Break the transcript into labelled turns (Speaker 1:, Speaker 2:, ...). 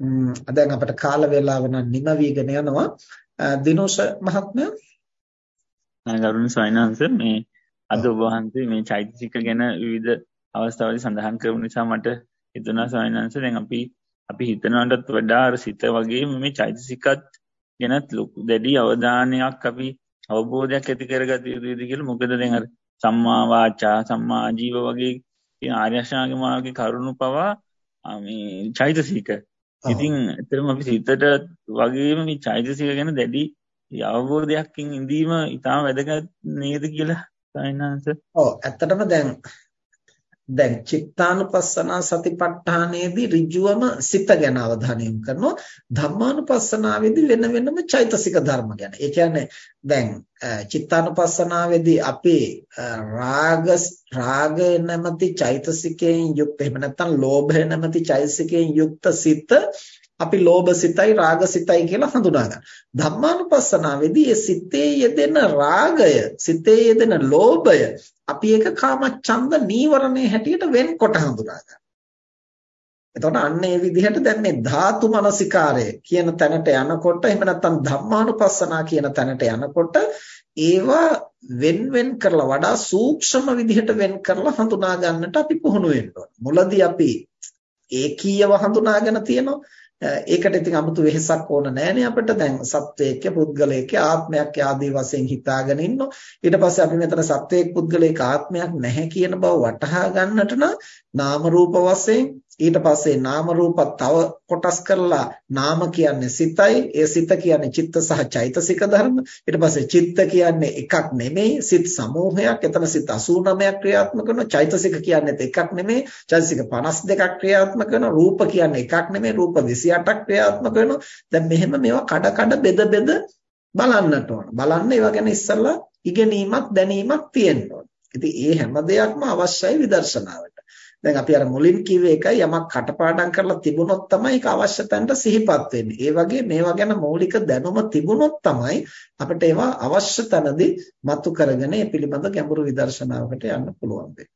Speaker 1: දැන් අපිට කාල වේලාව නම් නිම වීගෙන යනවා. දිනෝෂ මහත්මයා?
Speaker 2: ගරුණ ස්වාමීනාංශ මේ අද ඔබ වහන්සේ මේ චෛතසික ගැන විවිධ අවස්ථාවලදී සඳහන් කරපු නිසා මට හිතුණා ස්වාමීනාංශ දැන් අපි අපි හිතනවටත් වඩා අර සිත වගේම මේ චෛතසිකත් ගැනත් ලොකු දැඩි අවධානයක් අපි අවබෝධයක් ඇති කරගත යුතුද කියලා. මොකද දැන් අර සම්මා වාචා සම්මා ආජීව වගේ කියන ආර්ය අෂ්ටාංග මාර්ගයේ කරුණු පවා මේ චෛතසික ඉතින් ඇත්තටම අපි සිතට වගේම මේ චෛතසික ගැන දැඩි අවබෝධයක්කින් ඉඳීම ඉතාම වැදගත් නේද කියලා සයන්හන්ස.
Speaker 1: ඔව් ඇත්තටම දැන් දැන් චිත්තානුපස්සනා සතිපට්ඨානයේදී ඍජුවම සිත ගැන අවධානය යොමු කරනවා ධම්මානුපස්සනාවේදී වෙන වෙනම චෛතසික ධර්ම ගැන. ඒ කියන්නේ දැන් චිත්තානුපස්සනාවේදී අපි රාග රාගය නැමැති චෛතසිකයෙන් යුක්ත එහෙම නැත්නම් ලෝභය නැමැති චෛතසිකයෙන් යුක්ත සිත අපි ලෝභ සිතයි රාග සිතයි කියලා හඳුනා ගන්න. ධම්මානුපස්සනාවේදී ඒ සිතේ යෙදෙන රාගය, සිතේ යෙදෙන ලෝභය අපි ඒක කාමච්ඡන්ද නීවරණේ හැටියට වෙන්කොට හඳුනා ගන්න. එතකොට අන්න ඒ විදිහට දැන් මේ ධාතු මනසිකාරය කියන තැනට යනකොට එහෙම නැත්නම් ධම්මානුපස්සනා කියන තැනට යනකොට ඒවා වෙන් වෙන් කරලා වඩා සූක්ෂම විදිහට වෙන් කරලා හඳුනා ගන්නට අපි පුහුණු වෙන්න ඕන. මුලදී අපි ඒකීයව හඳුනාගෙන තියෙනවා. ඒකට ඉතින් 아무තු වෙහසක් ඕන නැහැනේ අපිට. දැන් සත්වයක පුද්ගලයක ආත්මයක් ආදී වශයෙන් හිතාගෙන ඉන්නෝ. ඊට පස්සේ අපි මෙතන සත්වයක පුද්ගලයක ආත්මයක් නැහැ කියන බව වටහා ගන්නට නම් නාම රූප වශයෙන් ඊට පස්සේ නාම රූප තව කොටස් කරලා නාම කියන්නේ සිතයි. ඒ සිත කියන්නේ චිත්ත සහ චෛතසික ධර්ම. ඊට පස්සේ චිත්ත කියන්නේ එකක් නෙමෙයි සිත් සමූහයක්. එතන සිත් 89ක් ක්‍රියාත්මක කරනවා චෛතසික කියන්නේ එකක් නෙමෙයි. චෛතසික 52ක් ක්‍රියාත්මක කරනවා රූප කියන්නේ එකක් නෙමෙයි. රූප 28ක් ක්‍රියාත්මක වෙනවා. දැන් මෙහෙම මේවා කඩ කඩ බෙද බෙද බලන්නට ඕන. බලන්න ඒවා ගැන ඉස්සල්ලා ඉගෙනීමක් දැනීමක් තියෙන්න ඕන. ඉතින් ඒ හැම දෙයක්ම අවශ්‍යයි විදර්ශනාවට. දැන් අපි අර මුලින් කිව්වේ එකයි යමක් කටපාඩම් කරලා තිබුණොත් තමයි ඒක අවශ්‍ය තැනට සිහිපත් වෙන්නේ. ඒ වගේ මේවා ගැන මৌলিক දැනුම තිබුණොත් තමයි අපිට ඒවා අවශ්‍ය තැනදී මතු කරගෙන ඒ පිළිබඳ ගැඹුරු විදර්ශනාවකට යන්න පුළුවන් වෙන්නේ.